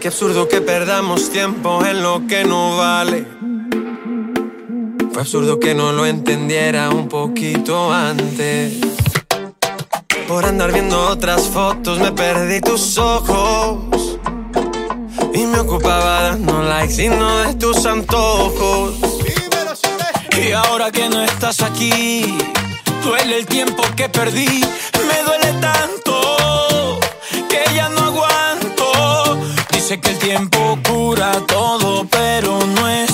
Qué absurdo que perdamos tiempo en lo que no vale. Fue absurdo que no lo entendiera un poquito antes. Por andar viendo otras fotos me perdí tus ojos. Y me ocupaba dando likes y no de tus antojos. Y ahora que no estás aquí, duele el tiempo que perdí. Cura todo, pero no es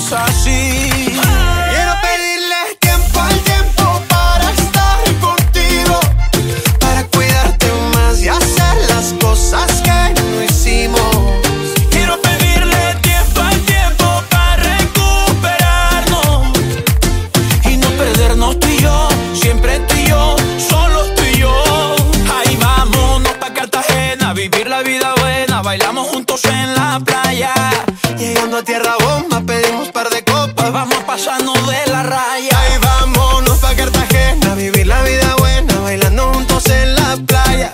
juntos en la playa. Llegando a tierra bomba pedimos par de copas. Vamos pasando de la raya. Ahí vámonos pa' Cartagena, vivir la vida buena, bailando juntos en la playa.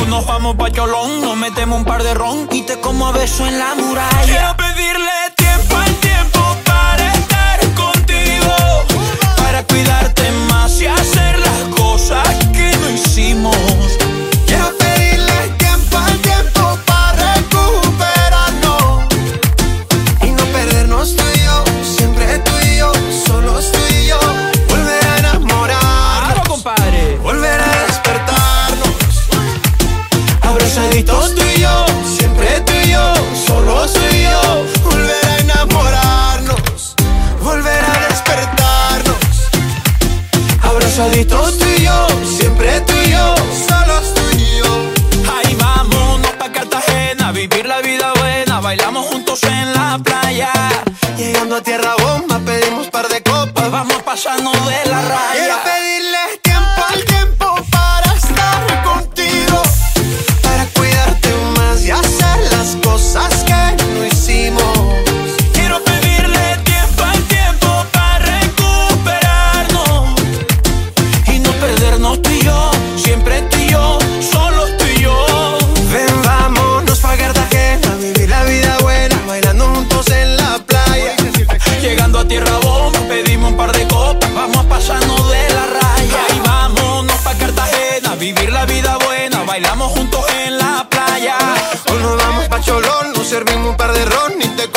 O nos vamos pa' Cholón, nos metemos un par de ron y te como a beso en la muralla. Abrazaditos tú y yo, siempre tú y yo, solo tú y yo. Ahí vámonos pa' Cartagena, vivir la vida buena, bailamos juntos en la playa. Llegando a tierra bomba pedimos par de copas. Vamos pasando de la raya. No perdernos tú y yo, siempre tú y yo, solo tú y yo. Ven, vámonos pa' Cartagena, vivir la vida buena, bailando juntos en la playa. Llegando a tierra bomba, pedimos un par de copas, vamos pasando de la raya. Y vámonos pa' Cartagena, vivir la vida buena, bailamos juntos en la playa. Hoy nos vamos pa' Cholón, nos servimos un par de ron y te